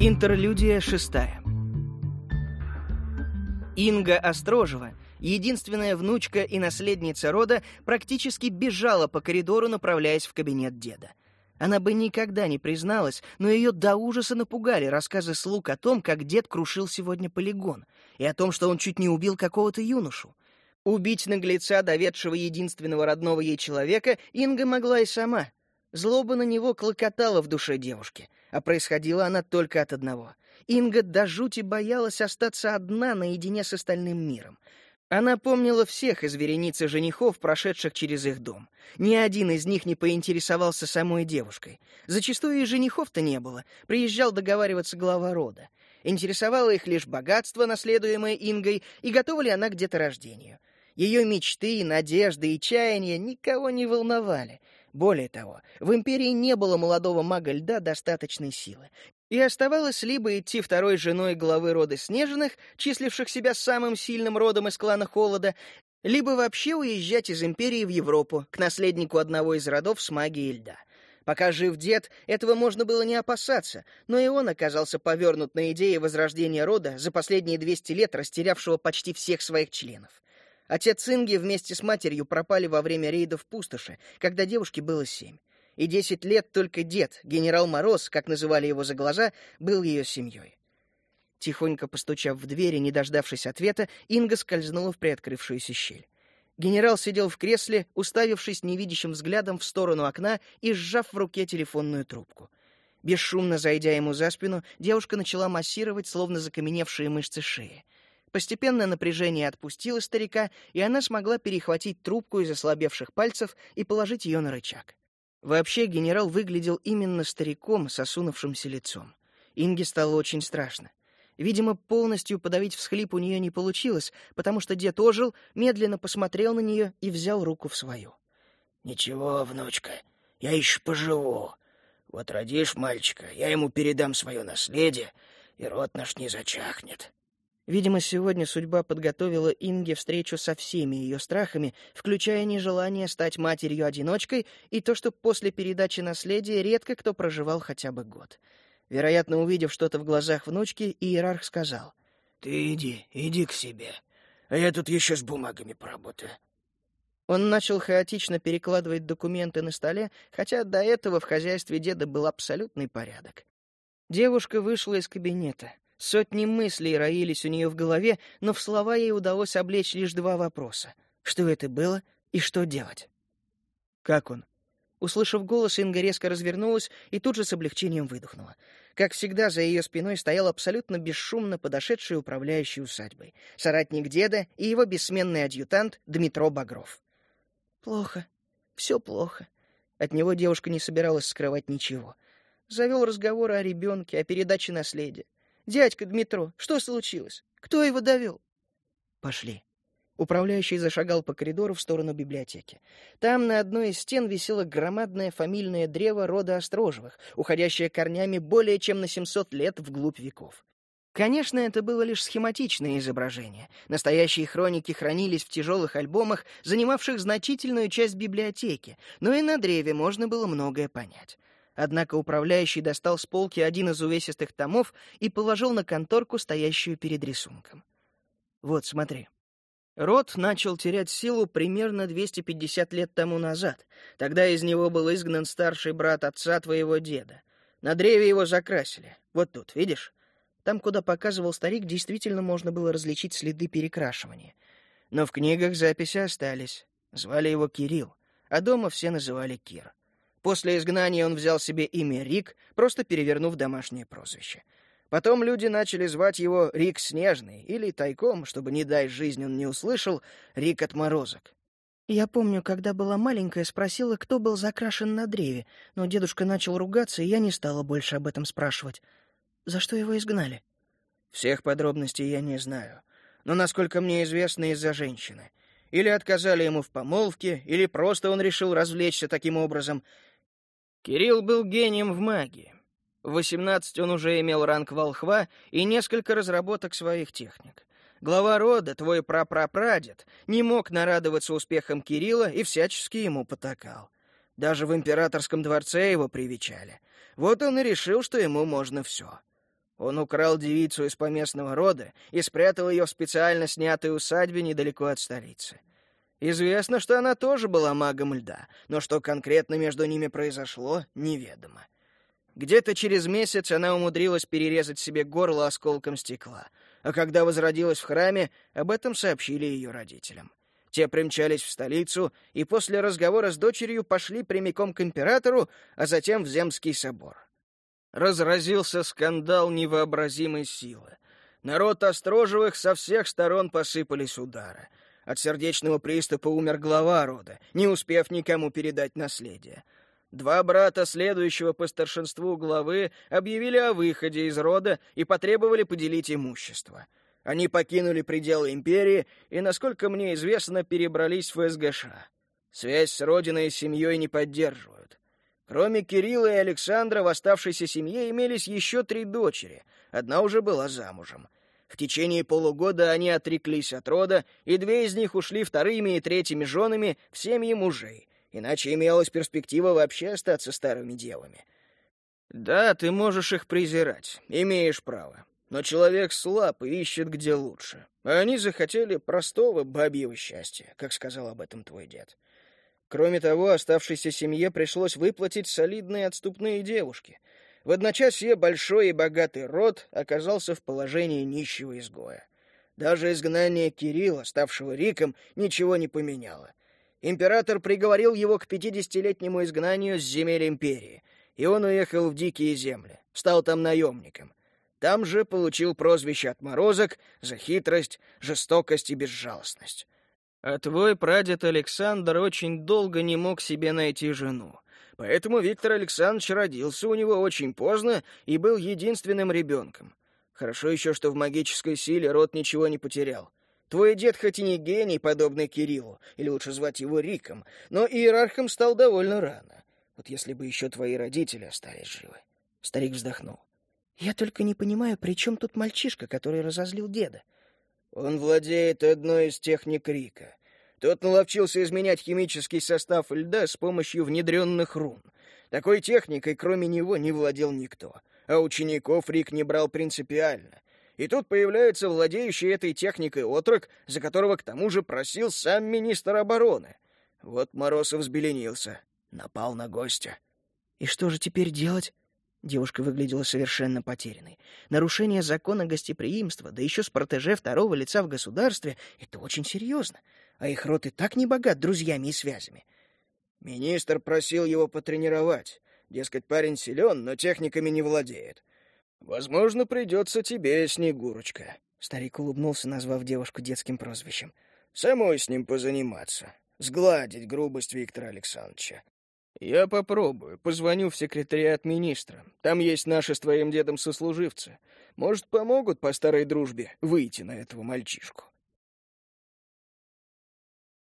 Интерлюдия шестая. Инга Острожева, единственная внучка и наследница рода, практически бежала по коридору, направляясь в кабинет деда. Она бы никогда не призналась, но ее до ужаса напугали рассказы слуг о том, как дед крушил сегодня полигон, и о том, что он чуть не убил какого-то юношу. Убить наглеца, доведшего единственного родного ей человека, Инга могла и сама. Злоба на него клокотала в душе девушки, а происходила она только от одного. Инга до жути боялась остаться одна наедине с остальным миром — она помнила всех из вереницы женихов, прошедших через их дом. Ни один из них не поинтересовался самой девушкой. Зачастую и женихов-то не было. Приезжал договариваться глава рода. Интересовало их лишь богатство, наследуемое Ингой, и готова ли она к деторождению. Ее мечты, надежды и чаяния никого не волновали. Более того, в империи не было молодого мага льда достаточной силы и оставалось либо идти второй женой главы рода Снежных, числивших себя самым сильным родом из клана Холода, либо вообще уезжать из империи в Европу, к наследнику одного из родов с магией льда. Пока жив дед, этого можно было не опасаться, но и он оказался повернут на идеи возрождения рода за последние 200 лет, растерявшего почти всех своих членов. Отец Инги вместе с матерью пропали во время рейда в пустоши, когда девушке было семь и десять лет только дед, генерал Мороз, как называли его за глаза, был ее семьей. Тихонько постучав в дверь и не дождавшись ответа, Инга скользнула в приоткрывшуюся щель. Генерал сидел в кресле, уставившись невидящим взглядом в сторону окна и сжав в руке телефонную трубку. Бесшумно зайдя ему за спину, девушка начала массировать, словно закаменевшие мышцы шеи. Постепенно напряжение отпустило старика, и она смогла перехватить трубку из ослабевших пальцев и положить ее на рычаг. Вообще генерал выглядел именно стариком с осунувшимся лицом. Инге стало очень страшно. Видимо, полностью подавить всхлип у нее не получилось, потому что дед ожил, медленно посмотрел на нее и взял руку в свою. «Ничего, внучка, я еще поживу. Вот родишь мальчика, я ему передам свое наследие, и рот наш не зачахнет. Видимо, сегодня судьба подготовила Инге встречу со всеми ее страхами, включая нежелание стать матерью-одиночкой и то, что после передачи наследия редко кто проживал хотя бы год. Вероятно, увидев что-то в глазах внучки, иерарх сказал. «Ты иди, иди к себе, а я тут еще с бумагами поработаю». Он начал хаотично перекладывать документы на столе, хотя до этого в хозяйстве деда был абсолютный порядок. Девушка вышла из кабинета — Сотни мыслей роились у нее в голове, но в слова ей удалось облечь лишь два вопроса. Что это было и что делать? «Как он?» Услышав голос, Инга резко развернулась и тут же с облегчением выдохнула. Как всегда, за ее спиной стоял абсолютно бесшумно подошедший управляющий усадьбой, соратник деда и его бессменный адъютант Дмитро Багров. «Плохо. Все плохо». От него девушка не собиралась скрывать ничего. Завел разговоры о ребенке, о передаче наследия. «Дядька Дмитро, что случилось? Кто его довел?» «Пошли». Управляющий зашагал по коридору в сторону библиотеки. Там на одной из стен висело громадное фамильное древо рода Острожевых, уходящее корнями более чем на 700 лет вглубь веков. Конечно, это было лишь схематичное изображение. Настоящие хроники хранились в тяжелых альбомах, занимавших значительную часть библиотеки, но и на древе можно было многое понять. Однако управляющий достал с полки один из увесистых томов и положил на конторку, стоящую перед рисунком. «Вот, смотри». Род начал терять силу примерно 250 лет тому назад. Тогда из него был изгнан старший брат отца твоего деда. На древе его закрасили. Вот тут, видишь? Там, куда показывал старик, действительно можно было различить следы перекрашивания. Но в книгах записи остались. Звали его Кирилл, а дома все называли Кир. После изгнания он взял себе имя Рик, просто перевернув домашнее прозвище. Потом люди начали звать его Рик Снежный, или тайком, чтобы, не дай жизнь он не услышал, Рик Отморозок. Я помню, когда была маленькая, спросила, кто был закрашен на древе, но дедушка начал ругаться, и я не стала больше об этом спрашивать. За что его изгнали? Всех подробностей я не знаю, но, насколько мне известно, из-за женщины. Или отказали ему в помолвке, или просто он решил развлечься таким образом — Кирилл был гением в магии. В 18 он уже имел ранг волхва и несколько разработок своих техник. Глава рода, твой прапрапрадед, не мог нарадоваться успехам Кирилла и всячески ему потакал. Даже в императорском дворце его привечали. Вот он и решил, что ему можно все. Он украл девицу из поместного рода и спрятал ее в специально снятой усадьбе недалеко от столицы. Известно, что она тоже была магом льда, но что конкретно между ними произошло, неведомо. Где-то через месяц она умудрилась перерезать себе горло осколком стекла, а когда возродилась в храме, об этом сообщили ее родителям. Те примчались в столицу и после разговора с дочерью пошли прямиком к императору, а затем в Земский собор. Разразился скандал невообразимой силы. Народ Острожевых со всех сторон посыпались удары. От сердечного приступа умер глава рода, не успев никому передать наследие. Два брата следующего по старшинству главы объявили о выходе из рода и потребовали поделить имущество. Они покинули пределы империи и, насколько мне известно, перебрались в СГШ. Связь с родиной и семьей не поддерживают. Кроме Кирилла и Александра в оставшейся семье имелись еще три дочери. Одна уже была замужем. В течение полугода они отреклись от рода, и две из них ушли вторыми и третьими женами в семьи мужей, иначе имелась перспектива вообще остаться старыми девами. Да, ты можешь их презирать, имеешь право. Но человек слаб и ищет где лучше. А они захотели простого бабьего счастья, как сказал об этом твой дед. Кроме того, оставшейся семье пришлось выплатить солидные отступные девушки — в одночасье большой и богатый род оказался в положении нищего изгоя. Даже изгнание Кирилла, ставшего Риком, ничего не поменяло. Император приговорил его к пятидесятилетнему изгнанию с земель империи, и он уехал в дикие земли, стал там наемником. Там же получил прозвище «отморозок» за хитрость, жестокость и безжалостность. А твой прадед Александр очень долго не мог себе найти жену. Поэтому Виктор Александрович родился у него очень поздно и был единственным ребенком. Хорошо еще, что в магической силе род ничего не потерял. Твой дед хоть и не гений, подобный Кириллу, или лучше звать его Риком, но иерархом стал довольно рано. Вот если бы еще твои родители остались живы. Старик вздохнул. Я только не понимаю, при чем тут мальчишка, который разозлил деда? Он владеет одной из техник Рика. Тот наловчился изменять химический состав льда с помощью внедренных рун. Такой техникой, кроме него, не владел никто. А учеников Рик не брал принципиально. И тут появляется владеющий этой техникой отрок, за которого к тому же просил сам министр обороны. Вот Морозов взбеленился. Напал на гостя. «И что же теперь делать?» Девушка выглядела совершенно потерянной. Нарушение закона гостеприимства, да еще с протеже второго лица в государстве — это очень серьезно а их род и так не богат друзьями и связями. Министр просил его потренировать. Дескать, парень силен, но техниками не владеет. Возможно, придется тебе, Снегурочка. Старик улыбнулся, назвав девушку детским прозвищем. Самой с ним позаниматься. Сгладить грубость Виктора Александровича. Я попробую. Позвоню в секретариат министра. Там есть наши с твоим дедом сослуживцы. Может, помогут по старой дружбе выйти на этого мальчишку.